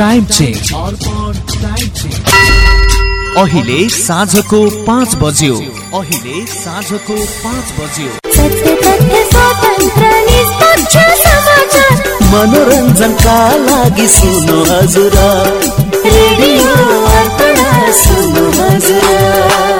Time change अहिले साँझको पाँच बज्यो। अहिले साँझको पाँच बज्यो। मनोरञ्जनका लागि सुन्नु हजुर। रेडियो सुन्नु हजुर।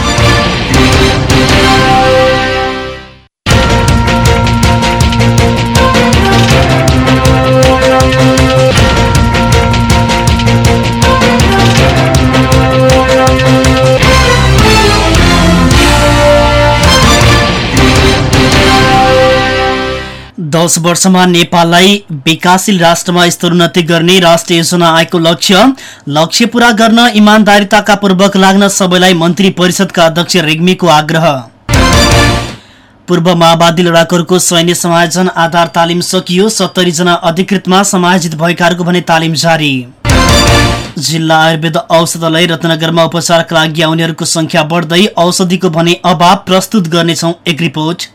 दस वर्षमा नेपाललाई विकासशील राष्ट्रमा स्तरोन्नति गर्ने राष्ट्रिय योजना आएको लक्ष्य। लक्ष्य पूरा गर्न इमान्दारिताका पूर्वक लाग्न सबैलाई मन्त्री परिषदका अध्यक्ष रेग्मीको आग्रह। पूर्व माओवादी लडाकुहरूको सैन्य समायोजन आधार तालिम सकियो सत्तरी जना अधिकृतमा समायोजित भएकाहरूको भने तालिम जारी। जिल्ला आयुर्वेद औषधालय रत्नगरमा उपचारका लागि आउनेहरूको संख्या बढ्दै औषधिको भने अभाव प्रस्तुत गर्नेछौ एक रिपोर्ट।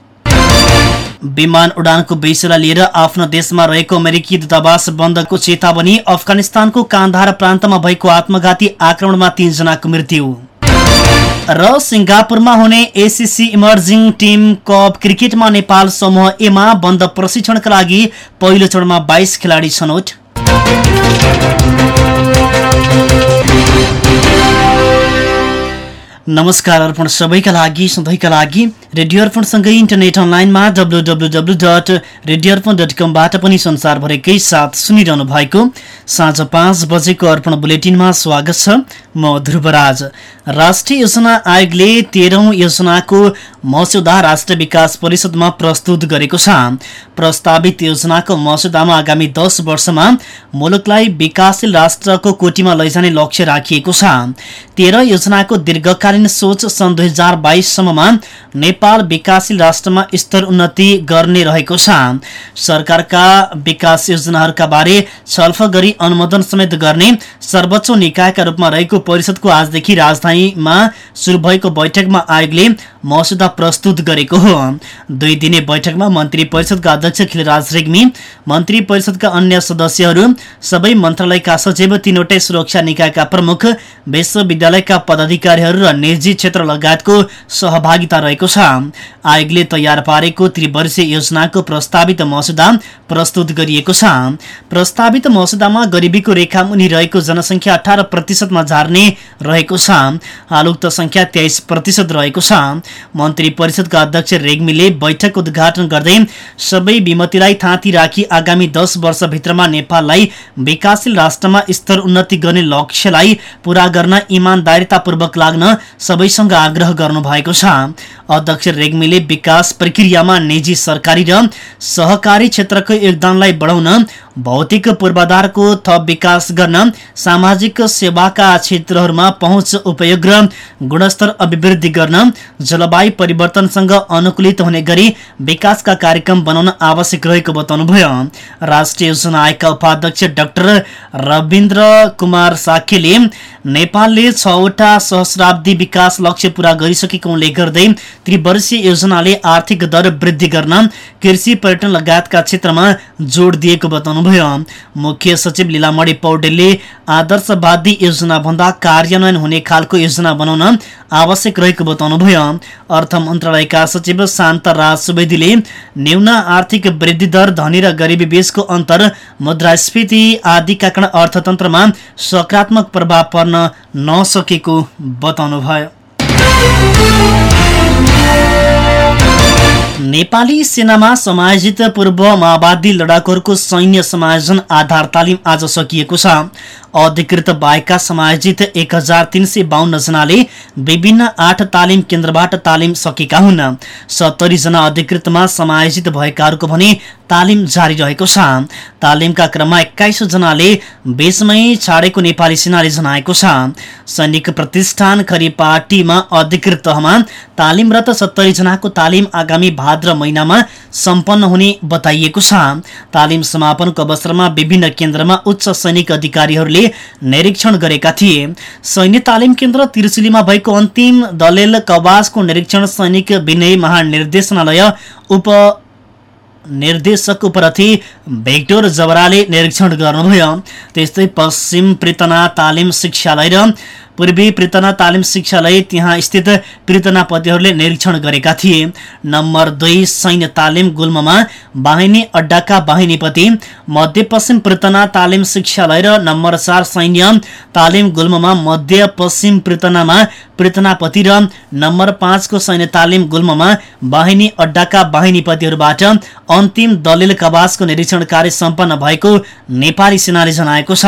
विमान उडानको विषयलाई लिएर आफ्नो देशमा रहेको अमेरिकी दूतावास बन्दको चेतावनी अफगानिस्तानको कान्धार प्रान्तमा भएको आत्मघाती आक्रमणमा तीनजनाको मृत्यु। र सिङ्गापुरमा हुने एसिसी इमर्जिङ टिम कप क्रिकेटमा नेपाल समूह एमा बन्द प्रशिक्षणका लागि पहिलो चरणमा बाइस खेलाडी छनौट। नमस्कार अर्पण सबैका लागि सधैँका लागि रेडियो अर्पणसँगै इन्टरनेट अनलाइनमा W W W dot radio Arpan dot कमबाट पनि संसारभरिकै साथ सुनिरहनु भएको साँझ पाँच बजेको अर्पण बुलेटिनमा स्वागत छ म ध्रुवराज। राष्ट्रिय योजना आयोगले तेह्रौं योजनाको मस्यौदा राष्ट्रिय विकास परिषदमा प्रस्तुत गरेको छ। प्रस्तावित योजनाको मस्यौदामा आगामी दस वर्षमा मुलुकलाई विकासशील राष्ट्रको कोटीमा लैजाने लक्ष्य राखिएको छ। तेह्र योजनाको दीर्घकालीन सोच सन् दुई हजार बाइससम्ममा नेपाल विकासशील राष्ट्रमा स्तर उन्नति गर्ने रहेको छ। सरकारका विकास योजनाहरूका बारे छलफल गरी अनुमोदन समेत गर्ने सर्वोच्च निकायका रूपमा रहेको परिषदको आजदेखि राजधानीमा शुरू भएको बैठकमा आयोगले मस्यौदा प्रस्तुत गरेको हो। दुई दिने बैठकमा मन्त्री परिषदका अध्यक्ष खिलराज रेग्मी मन्त्री परिषदका अन्य सदस्यहरू सबै मन्त्रालयका सचिव तीनवटै सुरक्षा निकायका प्रमुख विश्वविद्यालयका पदाधिकारीहरू र निजी क्षेत्र लगायतको सहभागिता रहेको छ। आयोगले तयार पारेको त्रिवर्षीय योजनाको प्रस्तावित मस्यौदा प्रस्तुत गरिएको छ। प्रस्तावित मस्यौदामा गरिबीको रेखा मुनि रहेको जनसङ्ख्या अठार प्रतिशतमा झार्ने रहेको छ। हाल उक्त संख्या तेइस प्रतिशत रहेको छ। मन्त्री परिषदका अध्यक्ष रेग्मीले बैठक उद्घाटन गर्दै सबै विमतिलाई थाँती राखी आगामी दस वर्षभित्रमा नेपाललाई विकासशील राष्ट्रमा स्तर उन्नति गर्ने लक्ष्यलाई पूरा गर्न इमान्दारितापूर्वक लाग्न सबैसँग आग्रह गर्नु भएको छ। अध्यक्ष रेग्मीले विकास प्रक्रियामा निजी सरकारी र सहकारी क्षेत्रको योगदानलाई बढाउन भौतिक पूर्वाधारको थप विकास गर्न सामाजिक सेवाका क्षेत्रहरूमा पहुँच उपयोग र गुणस्तर अभिवृद्धि गर्न जलवायु परिवर्तनसँग अनुकूलित हुने गरी विकासका कार्यक्रम बनाउन आवश्यक रहेको बताउनुभयो। राष्ट्रिय योजना आयोगका उपाध्यक्ष डाक्टर रविन्द्र कुमार साखेले नेपालले छवटा सहस्राब्दी विकास लक्ष्य पूरा गरिसकेको उल्लेख गर्दै त्रिवर्षीय योजनाले आर्थिक दर वृद्धि गर्न कृषि पर्यटन लगायतका क्षेत्रमा जोड दिएको बताउनुभयो मुख्य सचिव लीलामणि पौडेलले आदर्शवादी योजना भन्दा कार्यान्वयन हुने खालको योजना बनाउन आवश्यक रहेको बताउनुभयो। अर्थ मन्त्रालयका सचिव शान्त राज सुवेदीले न्यून आर्थिक वृद्धि दर धनी र गरिबी बीचको अन्तर मुद्रास्फीति आदिका कारण अर्थतन्त्रमा सकारात्मक प्रभाव पर्न नसकेको बताउनुभयो। नेपाली सेनामा समायोजित पूर्व माओवादी लडाकुहरूको सैन्य समायोजन आधार तालिम आज सकिएको छ। अधिकृत बाहेकका समायोजित एक हजार तीन सय बाहन्न जनाले विभिन्न आठ तालिम केन्द्रबाट तालिम सकेका हुन्। सत्तरी जना अधिकृतमा समायोजित भएकाहरूको भने तालिम जारी रहेको छ। तालिमका क्रममा एक्काइसौँ जनाले बेचमै छाडेको नेपाली सेनाले जनाएको छ। सैनिक प्रतिष्ठान खरिपाटीमा अधिकृत तहमा तालिमरत सत्तरी जनाको तालिम आगामी भाद्र महिनामा सम्पन्न हुने बताइएको छ। तालिम समापनको अवसरमा विभिन्न केन्द्रमा उच्च सैनिक अधिकारीहरूले निरीक्षण गरेका थिए। सैन्य तालिम केन्द्र तिर्सिलीमा भएको अन्तिम दलेल कवासको निरीक्षण सैनिक विनय महानिर्देशनालय उप निर्देशक उपरथी भेक्टोर जबराले निरीक्षण गर्नुभयो त्यस्तै पश्चिम प्रितना तालिम शिक्षालय र पूर्वी प्रितना तालिम शिक्षालय त्यहाँ स्थित प्रितनापतिहरूले निरीक्षण गरेका थिए। नम्बर दुई सैन्य तालिम गुल्ममा बाहिनी अड्डाका बाहिनीपति मध्यपश्चिम प्रितना तालिम शिक्षालय र नम्बर चार सैन्य तालिम गुल्ममा मध्य पश्चिम प्रितनामा प्रितनापति र नम्बर पाँचको सैन्य तालिम गुल्ममा बाहिनी अड्डाका बाहिनीपतिहरूबाट अन्तिम दलिल कवासको निरीक्षण कार्य सम्पन्न भएको नेपाली सेनाले जनाएको छ।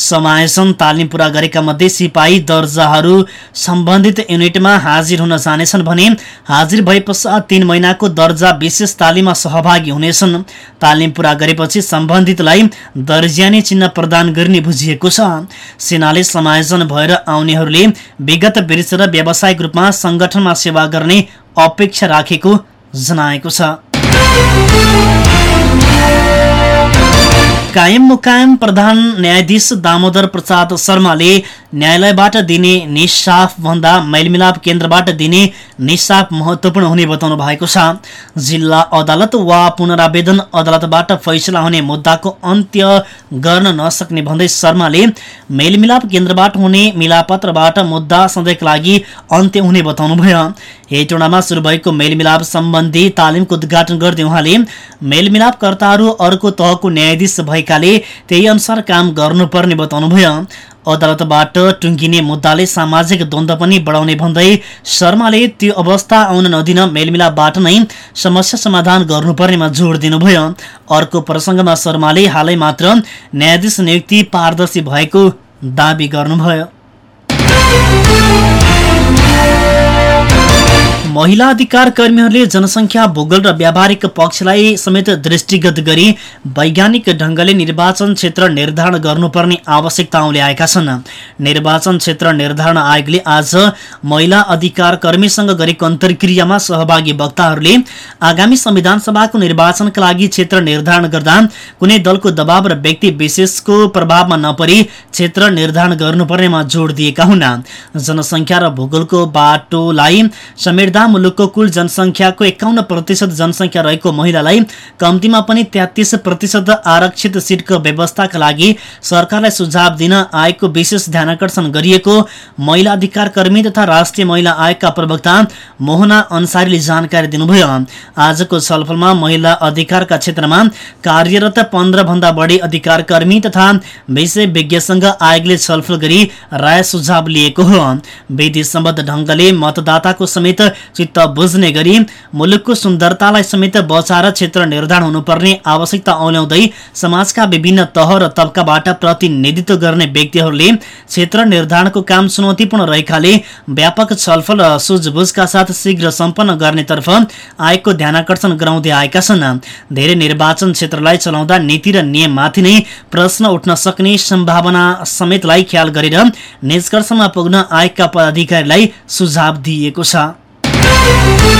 समायोजन तालिम पूरा गरेका मध्ये सिपाही दर्जाहरू सम्बन्धित युनिटमा हाजिर हुन जानेछन् भने हाजिर भए पश्चात तीन महिनाको दर्जा विशेष तालिममा सहभागी हुनेछन्। तालिम पूरा गरेपछि सम्बन्धितलाई दर्जियानी चिन्ह प्रदान गर्ने बुझिएको छ। सेनाले समायोजन भएर आउनेहरूले विगत वृक्ष र व्यावसायिक रूपमा संगठनमा सेवा गर्ने अपेक्षा राखेको जनाएको छ। कायम मुकायम प्रधान न्यायाधीश दामोदर प्रसाद शर्माले न्यायालयबाट दिने निस्साफ भन्दा मेलमिलाप केन्द्रबाट दिने निस्साफ महत्वपूर्ण हुने बताउनु भएको छ। जिल्ला अदालत वा पुनरावेदन अदालतबाट फैसला हुने मुद्दाको अन्त्य गर्न नसक्ने भन्दै शर्माले मेलमिलाप केन्द्रबाट हुने मिलापत्रबाट मुद्दा सधैँका लागि अन्त्य हुने बताउनुभयो। हेटोडामा सुरु भएको मेलमिलाप सम्बन्धी तालिमको उद्घाटन गर्दै उहाँले मेलमिलापकर्ताहरू अर्को तहको न्यायाधीश भएकाले त्यही अनुसार काम गर्नुपर्ने बताउनुभयो। अदालतबाट टुङ्गिने मुद्दाले सामाजिक द्वन्द्व पनि बढाउने भन्दै शर्माले त्यो अवस्था आउन नदिन मेलमिलापबाट नै समस्या समाधान गर्नुपर्नेमा जोड दिनुभयो। अर्को प्रसङ्गमा शर्माले हालै मात्र न्यायाधीश नियुक्ति पारदर्शी भएको दावी गर्नुभयो। महिला अधिकार कर्मीहरूले जनसङ्ख्या भूगोल र व्यावहारिक पक्षलाई समेत दृष्टिगत गरी वैज्ञानिक ढङ्गले निर्वाचन क्षेत्र निर्धारण गर्नुपर्ने आवश्यकता ल्याएका छन्। निर्वाचन क्षेत्र निर्धारण आयोगले आज महिला अधिकार कर्मीसँग गरेको अन्तर्क्रियामा सहभागी वक्ताहरूले आगामी संविधान सभाको निर्वाचनका लागि क्षेत्र निर्धारण गर्दा कुनै दलको दबाव र व्यक्ति विशेषको प्रभावमा नपरी क्षेत्र निर्धारण गर्नुपर्नेमा जोड दिएका हुन्। जनसङ्ख्या र भूगोलको बाटोलाई समेट्दा मुलुकको कुल जनसङ्ख्याको एकाउन्न प्रतिशत जनसङ्ख्या रहेको महिलालाई कम्तीमा पनि तेत्तिस प्रतिशत आरक्षित सिटको व्यवस्थाका लागि सरकारलाई सुझाव दिन आयोगको विशेष ध्यानकर्षण गरिएको महिला अधिकार कर्मी तथा राष्ट्रिय महिला आयोगका प्रवक्ता मोहना अन्सारीले जानकारी दिनुभयो। आजको छलफलमा महिला अधिकारका क्षेत्रमा कार्यरत पन्ध्र भन्दा बढी अधिकार कर्मी तथा विषय विज्ञसँग आयोगले छलफल गरी राय सुझाव लिएको हो। विधि सम्बद्ध ढङ्गले मतदाताको समेत चित्त बुझ्ने गरी मुलुकको सुन्दरतालाई समेत बचाएर क्षेत्र निर्धारण हुनुपर्ने आवश्यकता औल्याउँदै समाजका विभिन्न तह र तब्काबाट प्रतिनिधित्व गर्ने व्यक्तिहरूले क्षेत्र निर्धारणको काम चुनौतीपूर्ण रहेकाले व्यापक छलफल र सुझबुझका साथ शीघ्र सम्पन्न गर्नेतर्फ आयोगको ध्यानकर्षण गराउँदै आएका छन्। धेरै निर्वाचन क्षेत्रलाई चलाउँदा नीति र नियममाथि नै प्रश्न उठ्न सक्ने सम्भावना समेतलाई ख्याल गरेर निष्कर्षमा पुग्न आयोगका पदाधिकारीलाई सुझाव दिइएको छ। Thank you.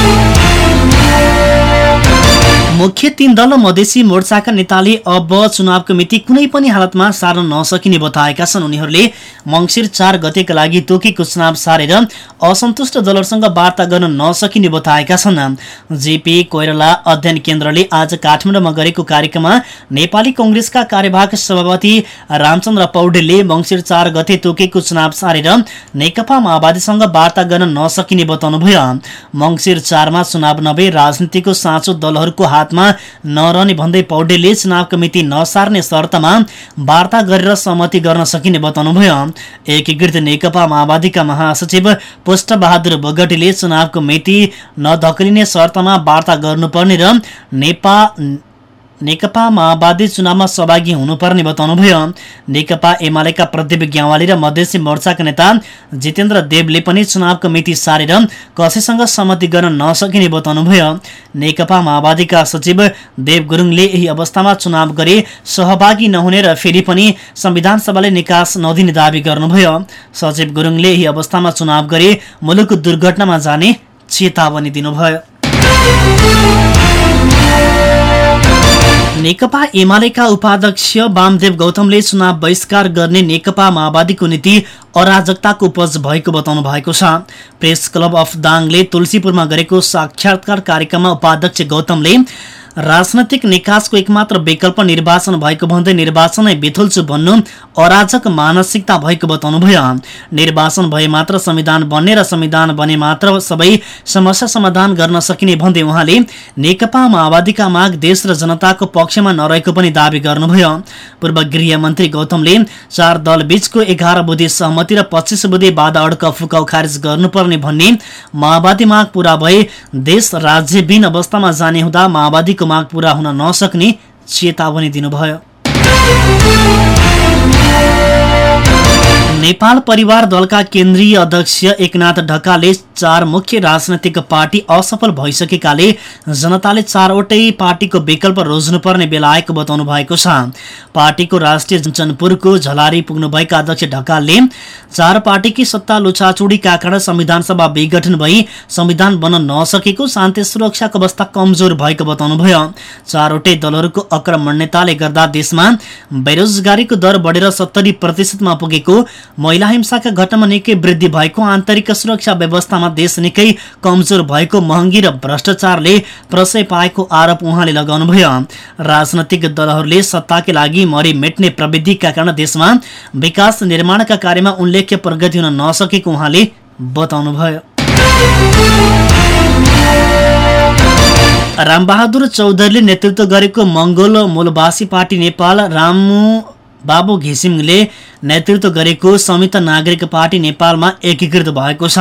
मुख्य तीन दल मधेसी मोर्चाका नेताले अब चुनावको मिति कुनै पनि हालतमा सार्न नसकिने बताएका छन्। उनीहरूले मङ्सिर चार गतेका लागि तोकेको चुनाव सारेर असन्तुष्ट दलहरूसँग वार्ता गर्न नसकिने बताएका छन्। जेपी कोइराला अध्ययन केन्द्रले आज काठमाडौँमा गरेको कार्यक्रममा नेपाली कङ्ग्रेसका कार्यवाहक सभापति रामचन्द्र पौडेलले मङ्सिर चार गते तोकेको चुनाव सारेर नेकपा माओवादीसँग वार्ता गर्न नसकिने बताउनुभयो। मङ्सिर चारमा चुनाव नभए राजनीतिको साँचो दलहरूको हातमा नरहने भन्दै पौडेलले चुनाव मिति नसार्ने शर्तमा वार्ता गरेर सहमति गर्न सकिने बताउनुभयो। एकीकृत नेकपा माओवादीका महासचिव पुष्टबहादुर बोगटीले चुनावको मिति नधकलिने शर्तमा वार्ता गर्नुपर्ने र नेपा नेकपा माओवादी चुनावमा सहभागी हुनुपर्ने बताउनुभयो। नेकपा एमालेका प्रदीप ग्यावाली र मधेसी मोर्चाका नेता जितेन्द्र देवले पनि चुनावको मिति सारेर कसैसँग सहमति गर्न नसकिने बताउनुभयो। नेकपा माओवादीका सचिव देव गुरुङले यही अवस्थामा चुनाव गरे सहभागी नहुने र फेरि पनि संविधान सभाले निकास नदिने दावी गर्नुभयो। सचिव गुरुङले यही अवस्थामा चुनाव गरे मुलुक दुर्घटनामा जाने चेतावनी दिनुभयो। नेकपा एमालेका उपाध्यक्ष वामदेव गौतमले चुनाव बहिष्कार गर्ने नेकपा माओवादीको नीति अराजकताको उपज भएको बताउनु भएको छ। प्रेस क्लब अफ दाङले तुलसीपुरमा गरेको साक्षात्कार कार्यक्रममा उपाध्यक्ष गौतमले राजनैतिक निकासको एकमात्र विकल्प निर्वाचन भएको भन्दै निर्वाचनै बेथुल्छु भन्नु अराजक मानसिकता भएको बताउनुभयो निर्वाचन भए मात्र संविधान बन्ने र संविधान बने मात्र सबै समस्या समाधान गर्न सकिने भन्दै उहाँले नेकपा माओवादीका माग देश र जनताको पक्षमा नरहेको पनि दावी गर्नुभयो। पूर्व गृहमन्त्री गौतमले चार दल बीचको एघार बुधे सहमति र पच्चिस बुधे बाधा अड्क फुकाउ खारेज गर्नुपर्ने भन्ने माओवादी माग पूरा भए देश राज्यविहीन अवस्थामा जाने हुँदा माओवादीको माग पूरा हुन नसक्ने चेतावनी दिनुभयो। नेपाल परिवार दलका केन्द्रीय अध्यक्ष एकनाथ ढकालले चार मुख्य राजनैतिक पार्टी असफल भइसकेकाले जनताले चारवटै पार्टीको विकल्प रोज्नुपर्ने बेला आएको बताउनु भएको छ। पार्टीको राष्ट्रिय जनपुरको झलारी पुग्नुभएका अध्यक्ष ढकालले चार पार्टीकी सत्ता लुचाचुडीका कारण संविधान सभा विघटन भई संविधान बन्न नसकेको शान्ति सुरक्षाको अवस्था कमजोर भएको बताउनुभयो। चारवटै दलहरूको आक्रमण्यताले गर्दा देशमा बेरोजगारीको दर बढेर सत्तरी प्रतिशतमा पुगेको महिला हिंसाका घटनामा निकै वृद्धि भएको आन्तरिक सुरक्षा व्यवस्थामा देश निकै कमजोर भएको महँगी र भ्रष्टाचारले प्रशय पाएको आरोप उहाँले लगाउनुभयो। राजनैतिक दलहरूले सत्ताकै लागि मरि मेट्ने प्रविधिका कारण देशमा विकास निर्माणका कार्यमा उल्लेख्य प्रगति हुन नसकेको उहाँले बताउनुभयो। रामबहादुर चौधरीले नेतृत्व गरेको मङ्गोल मूलवासी पार्टी नेपाल रामु बाबु घिसिङले नेतृत्व गरेको संयुक्त नागरिक पार्टी नेपालमा एकीकृत भएको छ।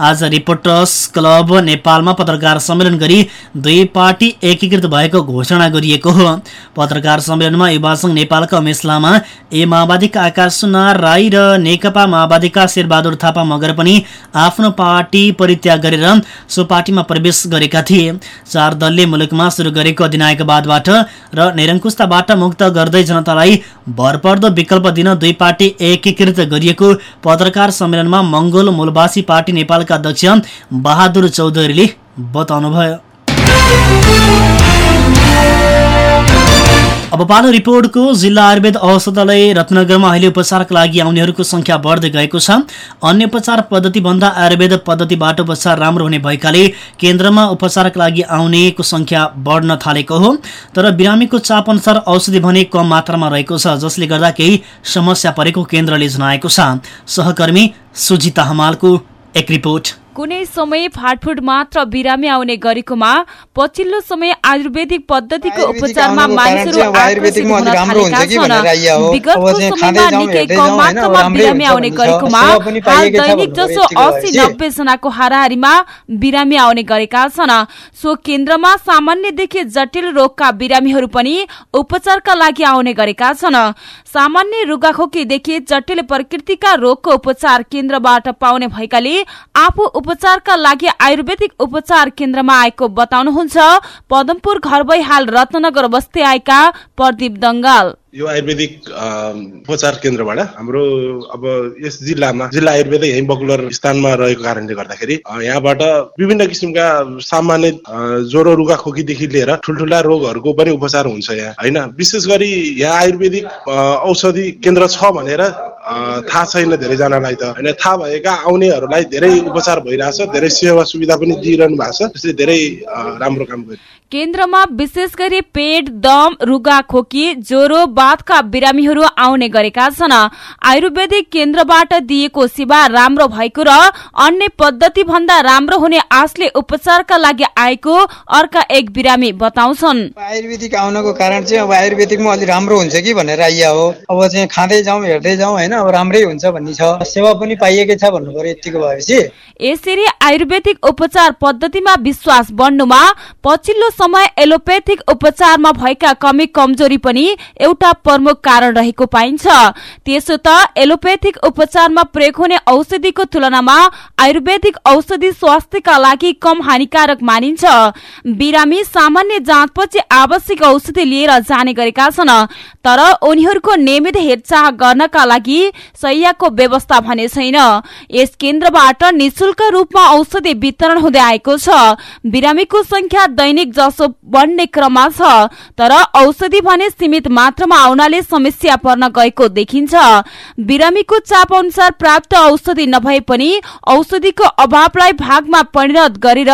आज रिपोर्टर्स क्लब नेपालमा पत्रकार सम्मेलन गरी दुई पार्टी एकीकृत भएको घोषणा गरिएको हो। पत्रकार सम्मेलनमा युवा संघ नेपालका उमेश लामा ए माओवादीका आकाश सुनार राई र नेकपा माओवादीका शेरबहादुर थापा मगर पनि आफ्नो पार्टी परित्याग गरेर सो पार्टीमा प्रवेश गरेका थिए। चार दलले मुलुकमा सुरु गरेको अधिनायकवादबाट र निरङ्कुशताबाट मुक्त गर्दै जनतालाई भरपर्दो विकल्प दिन दुई पार्टी एकीकृत गरिएको पत्रकार सम्मेलनमा मङ्गोल मूलवासी पार्टी नेपालका अध्यक्ष बहादुर चौधरीले बताउनुभयो। अब पालो रिपोर्टको जिल्ला आयुर्वेद औषधालय रत्नगरमा अहिले उपचारका लागि आउनेहरूको संख्या बढ्दै गएको छ। अन्य उपचार पद्धतिभन्दा आयुर्वेद पद्धतिबाट उपचार राम्रो हुने भएकाले केन्द्रमा उपचारका लागि आउनेको संख्या बढ्न थालेको हो। तर बिरामीको चाप अनुसार औषधि भने कम मात्रामा रहेको छ जसले गर्दा केही समस्या परेको केन्द्रले जनाएको छ। सहकर्मी सुजिता हमालको एक रिपोर्ट। कुनै समय फाटफुट मात्र बिरामी आउने गरेकोमा पछिल्लो समय आयुर्वेदिक पद्धतिको उपचारमा मानिसहरू आकर्षित हुन थालेका छन्। विगतको समयमा निकै कम मात्रामा बिरामी आउने गरेकोमा हाल दैनिक जसो अस्सी नब्बे जनाको हाराहारीमा बिरामी आउने गरेका छन्। सो केन्द्रमा सामान्यदेखि जटिल रोगका बिरामीहरू पनि उपचारका लागि आउने गरेका छन्। सामान्य रुगाखोकीदेखि जटिल प्रकृतिका रोगको उपचार केन्द्रबाट पाउने भएकाले आफू उपचारका लागि आयुर्वेदिक उपचार केन्द्रमा आएको बताउनुहुन्छ। पदमपुर घर भई हाल रत्नगर बस्दै आएका प्रदीप दङ्गाल। यो आयुर्वेदिक उपचार केन्द्रबाट हाम्रो अब यस जिल्लामा जिल्ला आयुर्वेद यही बकुलर स्थानमा रहेको कारणले गर्दाखेरि यहाँबाट विभिन्न किसिमका सामान्य ज्वरो रुगा खोकीदेखि लिएर ठुल्ठुला रोगहरूको पनि उपचार हुन्छ यहाँ। होइन? विशेष गरी यहाँ आयुर्वेदिक औषधि केन्द्र छ भनेर थाहा छैन धेरैजनालाई त। होइन? थाहा भएका आउनेहरूलाई धेरै उपचार भइरहेछ धेरै सेवा सुविधा पनि दिइरहनु भएको छ त्यसले धेरै राम्रो काम गर्यो। केन्द्रमा विशेष गरी पेट दम रुगा खोकी ज्वरो बाथका बिरामीहरू आउने गरेका छन्। आयुर्वेदिक केन्द्रबाट दिएको सेवा राम्रो भएको र अन्य पद्धति भन्दा राम्रो हुने आशले उपचारका लागि आएको अर्का एक बिरामी बताउँछन्। आयुर्वेदिक आउनको कारण चाहिँ अब आयुर्वेदिकमा अलिक राम्रो हुन्छ कि भनेर आइया हो। अब चाहिँ खाँदै जाउँ हेर्दै जाउँ होइन? अब राम्रै हुन्छ भन्ने छ। सेवा पनि पाइएकै छ भन्नु पर्यो यतिको भएपछि। यसरी आयुर्वेदिक उपचार पद्धतिमा विश्वास बढ्नुमा पछिल्लो समय एलोपेथिक उपचारमा भएका कमी कमजोरी पनि एउटा प्रमुख कारण रहेको पाइन्छ। त्यसो त एलोपेथिक उपचारमा प्रयोग हुने औषधिको तुलनामा आयुर्वेदिक औषधि स्वास्थ्यका लागि कम हानिकारक मानिन्छ। बिरामी सामान्य जाँचपछि आवश्यक औषधि लिएर जाने गरेका छन् तर उनीहरूको नियमित हेरचाह गर्नका लागि सैयाको व्यवस्था भने छैन। यस केन्द्रबाट निशुल्क रूपमा औषधि वितरण हुँदै आएको छ। बिरामीको संख्या दैनिक जसो बढ्ने क्रममा छ तर औषधि भने सीमित मात्रामा आउनाले समस्या पर्न गएको देखिन्छ। बिरामीको चाप अनुसार प्राप्त औषधि नभए पनि औषधिको अभावलाई भागमा परिणत गरेर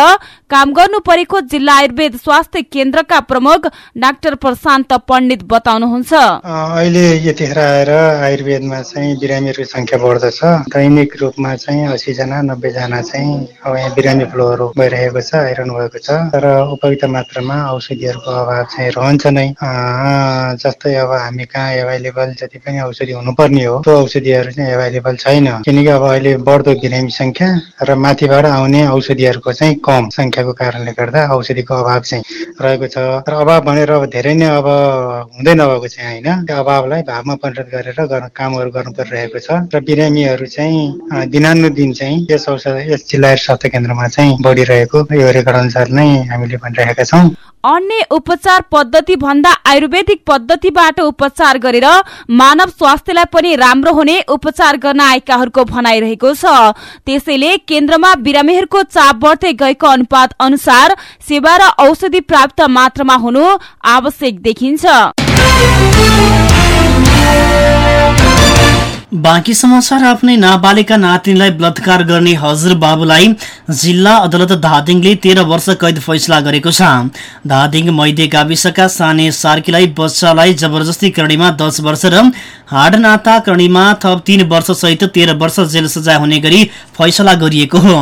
काम गर्नु परेको जिल्ला आयुर्वेद स्वास्थ्य केन्द्रका प्रमुख डाक्टर प्रशान्त पण्डित बताउनुहुन्छ। अहिले यतिखेर आएर आयुर्वेदमा चाहिँ बिरामीहरूको सङ्ख्या बढ्दछ। दैनिक रूपमा चाहिँ असीजना नब्बेजना चाहिँ अब यहाँ बिरामी फ्लोहरू भइरहेको छ आइरहनु भएको छ। तर उपयुक्त मात्रामा औषधिहरूको अभाव चाहिँ रहन्छ नै। जस्तै अब हामी कहाँ एभाइलेबल जति पनि औषधि हुनुपर्ने हो त्यो औषधिहरू चाहिँ एभाइलेबल छैन। किनकि अब अहिले बढ्दो बिरामी सङ्ख्या र माथिबाट आउने औषधिहरूको चाहिँ कम सङ्ख्याको कारणले गर्दा औषधिको अभाव चाहिँ रहेको छ। र अभाव भनेर अब धेरै नै अब हुँदै नभएको चाहिँ होइन। त्यो अभावलाई भावमा परिणत गरेर गर्न कामहरू गर्नु परिरहेको छ। र बिरामीहरू चाहिँ दिनानुदिन चाहिँ यस औषध यस जिल्ला स्वास्थ्य केन्द्रमा चाहिँ बढिरहेको यो रेकर्ड अनुसार नै हामीले भनिरहेका छौँ। अन्य उपचार पद्धति भन्दा आयुर्वेदिक पद्धतिबाट उपचार गरेर मानव स्वास्थ्यलाई पनि राम्रो हुने उपचार गर्न आएकाहरूको भनाइरहेको छ। त्यसैले केन्द्रमा बिरामीहरूको चाप बढ्दै गएको अनुपात अनुसार सेवा र औषधि प्राप्त मात्रामा हुनु आवश्यक देखिन्छ। बाँकी समाचार आफ्नै नाबालिका नातिनीलाई बलात्कार गर्ने हजुरबाबुलाई जिल्ला अदालत धादिङले तेह्र वर्ष कैद फैसला गरेको छ। धादिङ मैदे गाविसका साने सार्कीलाई बच्चालाई जबरजस्ती करणीमा दस वर्ष र हाड नाता करणीमा थप तीन वर्षसहित तेह्र वर्ष जेल सजाय हुने गरी फैसला गरिएको हो।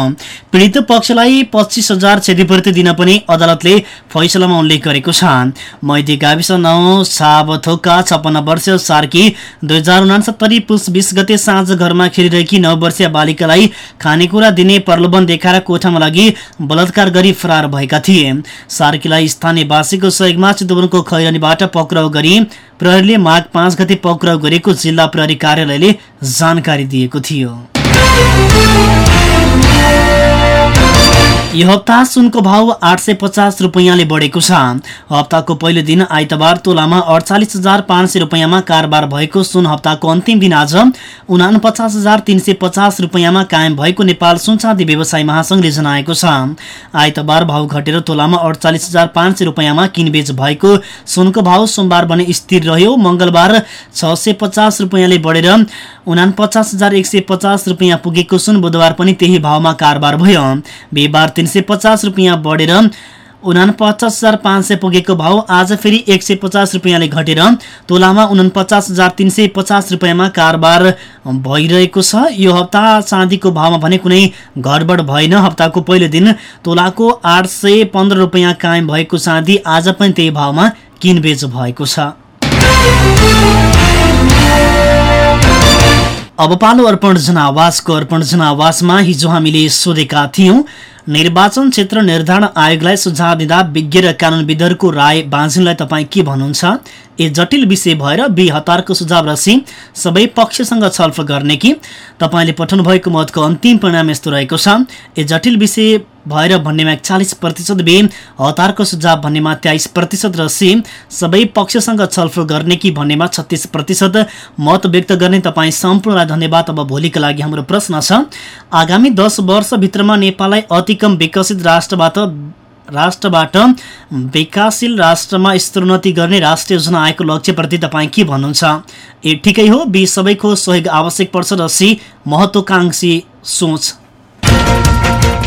पीडित पक्षलाई पच्चिस हजार क्षतिपूर्ति दिन पनि अदालतले फैसलामा उल्लेख गरेको छ। मैदे गाविस नौ साबथोकका छपन्न वर्षीय सार्की दुई हजार उनासत्तरी पुस बिस गते साँझ घरमा खेलिरहेकी नौ वर्षीय बालिकालाई खानेकुरा दिने प्रलोभन देखाएर कोठामा लागि बलात्कार गरी फरार भएका थिए। सार्कीलाई स्थानीयवासीको सहयोगमा चितवनको खैरनीबाट पक्राउ गरी प्रहरीले माघ पाँच गते पक्राउ गरेको जिल्ला प्रहरी कार्यालयले जानकारी दिएको थियो। यो हप्ता सुनको भाव आठ सय पचास रुपियाँले बढेको छ। हप्ताको पहिलो दिन आइतबार तोलामा अडचालिस हजार पाँच सय रुपियाँमा कारोबार भएको सुन हप्ताको अन्तिम दिन आज उना पचास हजार तिन सय पचास रुपियाँमा कायम भएको नेपाल सुनचाँदी व्यवसाय महासंघले जनाएको छ। आइतबार भाव घटेर तोलामा अडचालिस हजार पाँच सय रुपियाँमा किनबेच भएको सुनको भाव सोमबार भने स्थिर रह्यो। मङ्गलबार छ सय पचास रुपियाँले बढेर उना पचास हजार एक सय पचास रुपियाँ पुगेको सुन बुधबार पनि त्यही भावमा कारोबार भयो। बिहिबार तिन सय पचास रुपियाँ बढेर उनापचास हजार पाँच सय पुगेको भाउ आज फेरि एक सय पचास रुपियाँले घटेर तोलामा उनापचास हजार तिन सय पचास रुपियाँमा कारोबार भइरहेको छ। यो हप्ता चाँदीको भावमा भने कुनै घटबड भएन। हप्ताको पहिलो दिन तोलाको आठ सय पन्ध्र रुपियाँ कायम भएको चाँदी आज पनि त्यही भावमा किनबेच भएको छ। अब पालो अर्पण जनावासको अर्पण जनावासमा हिजो हामीले सोधेका थियौं निर्वाचन क्षेत्र निर्धारण आयोगलाई सुझाव दिँदा विज्ञ र कानुनविदहरूको राय बाँझिनलाई तपाईँ के भन्नुहुन्छ? ए जटिल विषय भएर बी हतारको सुझाव रसी सबै पक्षसँग छलफल गर्ने कि? तपाईँले पठाउनु भएको मतको अन्तिम परिणाम यस्तो रहेको छ। ए जटिल विषय भएर भन्नेमा एकचालिस प्रतिशत बे हतारको सुझाव भन्नेमा तेइस प्रतिशत र सी सबै पक्षसँग छलफल गर्ने कि भन्नेमा छत्तिस प्रतिशत मत व्यक्त गर्ने तपाईँ सम्पूर्णलाई धन्यवाद। अब भोलिका लागि हाम्रो प्रश्न छ आगामी दस वर्षभित्रमा नेपाललाई अति कम विकसित राष्ट्रबाट राष्ट्रबाट विकासशील राष्ट्रमा स्तरोन्नति गर्ने राष्ट्रिय योजना आएको लक्ष्यप्रति तपाईँ के भन्नुहुन्छ? ए ठिकै हो। बी सबैको सहयोग आवश्यक पर्छ र सी महत्वाकांक्षी सोच।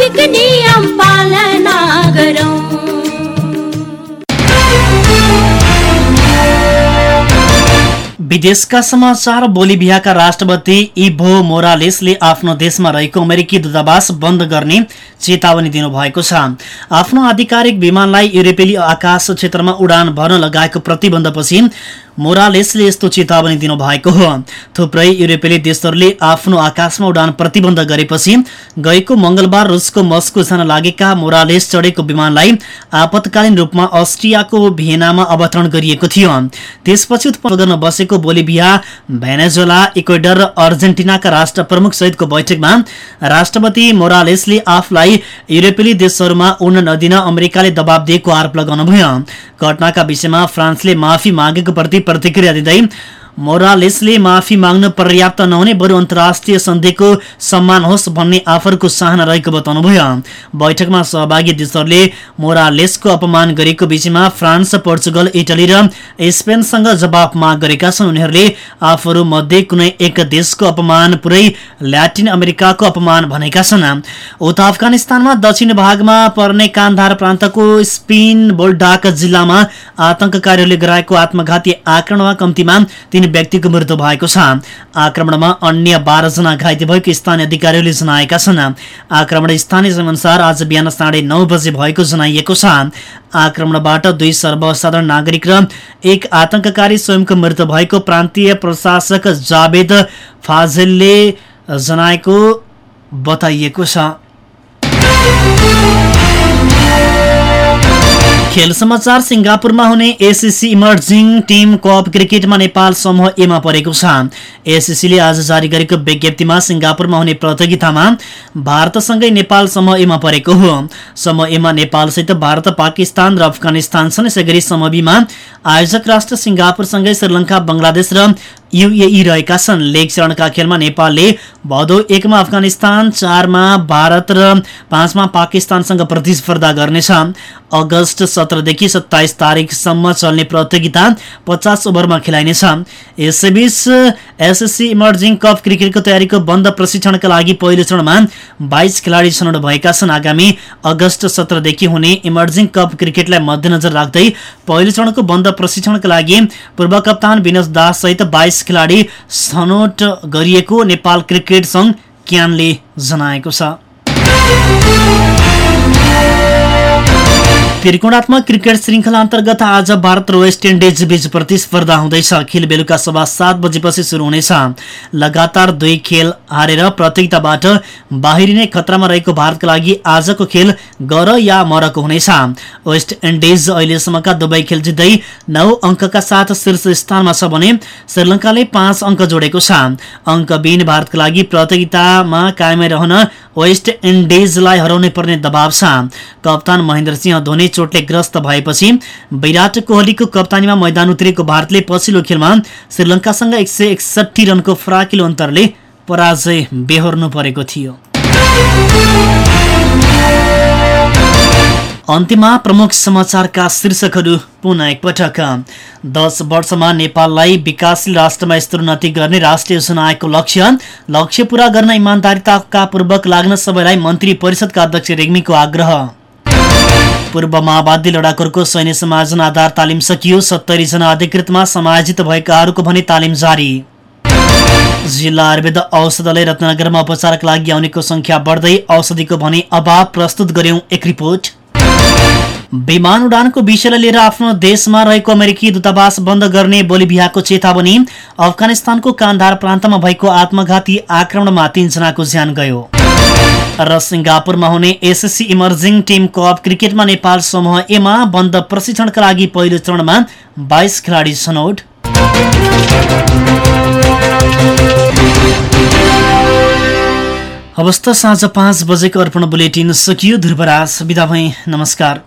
ट्राफिक नियम पालना विदेशका समाचार बोलिभियाका राष्ट्रपति इभो मोरालेसले आफ्नो देशमा रहेको अमेरिकी दूतावास बन्द गर्ने चेतावनी दिनुभएको छ। आफ्नो आधिकारिक विमानलाई युरोपेली आकाश क्षेत्रमा उडान भर्न लगाएको प्रतिबन्धपछि मोरालेसले यस्तो चेतावनी दिनुभएको हो। थुप्रै युरोपेली देशहरूले आफ्नो आकाशमा उडान प्रतिबन्ध गरेपछि गएको मंगलबार रुसको मस्को जान लागेका मोरालेस चढेको विमानलाई आपतकालीन रूपमा अस्ट्रियाको भेनामा अवतरण गरिएको थियो। त्यसपछि उत्पन्न गर्न बसेको बोलिभिया भेनेजुला इक्वेडर र अर्जेन्टिनाका राष्ट्र प्रमुख सहितको बैठकमा राष्ट्रपति मोरालेसले आफूलाई युरोपेली देशहरूमा उड्न नदिन अमेरिकाले दबाव दिएको आरोप लगाउनुभयो। घटनाका विषयमा फ्रान्सले माफी मागेको प्रति प्रतिक्रिया दिँदै मोरालेसले माफी माग्न पर्याप्त नहुने बरु अन्तर्राष्ट्रिय सन्धिको सम्मान होस् भन्ने आफरको चाहना रहेको बताउनुभयो। बैठकमा सहभागी देशहरूले मोरालेसको अपमान गरेको विषयमा फ्रान्स पोर्चुगल इटली र स्पेनसँग जवाब माग गरेका छन्। उनीहरूले आफूहरू मध्ये कुनै एक देशको अपमान पुरै ल्याटिन अमेरिकाको अपमान भनेका छन्। उता अफगानिस्तानमा दक्षिण भागमा पर्ने कान्धार प्रान्तको स्पिन बोल्डाक जिल्लामा आतंककारीहरूले गराएको आत्मघाती आक्रमणमा कम्तीमा तीन व्यक्तिको मृत्यु भएको छ। आक्रमणमा अन्य बाह्रजना घाइते भएको स्थानीय अधिकारीहरूले जनाएका छन्। आक्रमण स्थानीय समयअनुसार आज बिहान साढे नौ बजे भएको जनाइएको छ। आक्रमणबाट दुई सर्वसाधारण नागरिक र एक आतंककारी स्वयंको मृत्यु भएको प्रान्तीय प्रशासक जावेद फाजेलले जनाएको बताइएको छ। खेल समाचार सिङ्गापुरमा हुने एसिसी इमर्जिङ टिम कप क्रिकेटमा नेपाल समूह एमा परेको छ। एसिसीले आज जारी गरेको विज्ञप्तिमा सिङ्गापुरमा हुने प्रतियोगितामा भारतसँगै नेपाल समूह एमा परेको हो। समूह एमा नेपालसहित भारत पाकिस्तान र अफगानिस्तान छन् यसै गरी समूह आयोजक राष्ट्र सिङ्गापुरसँगै श्रीलङ्का बङ्गलादेश र युएई रहेका छन्। लेग चरणका खेलमा नेपालले भदौ एकमा अफगानिस्तान चारमा भारत र पाँचमा पाकिस्तानसँग प्रतिस्पर्धा गर्नेछ। अगस्त सत्रदेखि सत्ताइस तारिकसम्म चल्ने प्रतियोगिता पचास ओभरमा खेलाइनेछ। यसैबीच एसएससी इमर्जिङ कप क्रिकेटको तयारीको बन्द प्रशिक्षणका लागि पहिलो चरणमा बाइस खेलाडी छनौट भएका छन्। आगामी अगस्त सत्रदेखि हुने इमर्जिङ कप क्रिकेटलाई मध्यनजर राख्दै पहिलो चरणको बन्द प्रशिक्षणका लागि पूर्व कप्तान विनोद दास सहित खेलाडी छनौट गरिएको नेपाल क्रिकेट संघ क्यानले जनाएको छ। त्रिकोणात्मक क्रिकेट श्रृङ्खला अन्तर्गत आज भारत र वेस्ट इन्डिज बीच प्रतिस्पर्धा हुँदैछ। खेल बेलुका सभा सात बजेपछि सुरु हुनेछ। लगातार दुई खेल हारेर प्रतियोगिताबाट बाहिरिने खतरामा रहेको भारतका लागि आजको खेल गर या मरको हुनेछ। वेस्ट इन्डिज अहिलेसम्मका दुवै खेल जित्दै नौ अङ्कका साथ शीर्ष स्थानमा छ भने श्रीलङ्काले पाँच अङ्क जोडेको छ। अङ्कविहीन भारतका लागि प्रतियोगितामा कायमै रहन वेस्ट इन्डिजलाई हराउनै पर्ने दबाव छ। कप्तान महेन्द्र सिंह धोनी चोटले ग्रस्त भएपछि विराट कोहलीको कप्तानीमा मैदान उत्रेको भारतले पछिल्लो खेलमा श्रीलङ्कासँग एक सय एकसठी रनको फराकिलो अन्तरले पराजय बेहोर्नु परेको थियो। अन्त्यमा प्रमुख समाचारका शीर्षकहरू पुनः एकपटक। दस वर्षमा नेपाललाई विकासशील राष्ट्रमा स्तरोन्नति गर्ने राष्ट्रिय योजना आएको लक्ष्य लक्ष्य पूरा गर्न इमान्दारिताका पूर्वक लाग्न सबैलाई मन्त्री परिषदका अध्यक्ष रेग्मीको आग्रह। पूर्व माओवादी लडाकुहरूको सैन्य समायोजन आधार तालिम सकियो। सत्तरी जना अधिकृतमा समायोजित भएकाहरूको भने तालिम जारी। जिल्ला आयुर्वेद औषधालय रत्नगरमा उपचारका लागि आउनेको संख्या बढ्दै औषधिको भने अभाव प्रस्तुत गर्यौं एक रिपोर्ट। विमान उडानको विषयलाई लिएर आफ्नो देशमा रहेको अमेरिकी दूतावास बन्द गर्ने बोलिभियाको चेतावनी। अफगानिस्तानको कान्धार प्रान्तमा भएको आत्मघाती आक्रमणमा तीनजनाको ज्यान गयो। र सिङ्गापुरमा हुने एसएससी इमर्जिङ टिम कप क्रिकेटमा नेपाल समूह एमा बन्द प्रशिक्षणका लागि पहिलो चरणमा बाइस खेलाडी छनौट। अवस्था साँझ पाँच बजेको अर्पण बुलेटिन सकियो ध्रुवराज। विदा भई नमस्कार।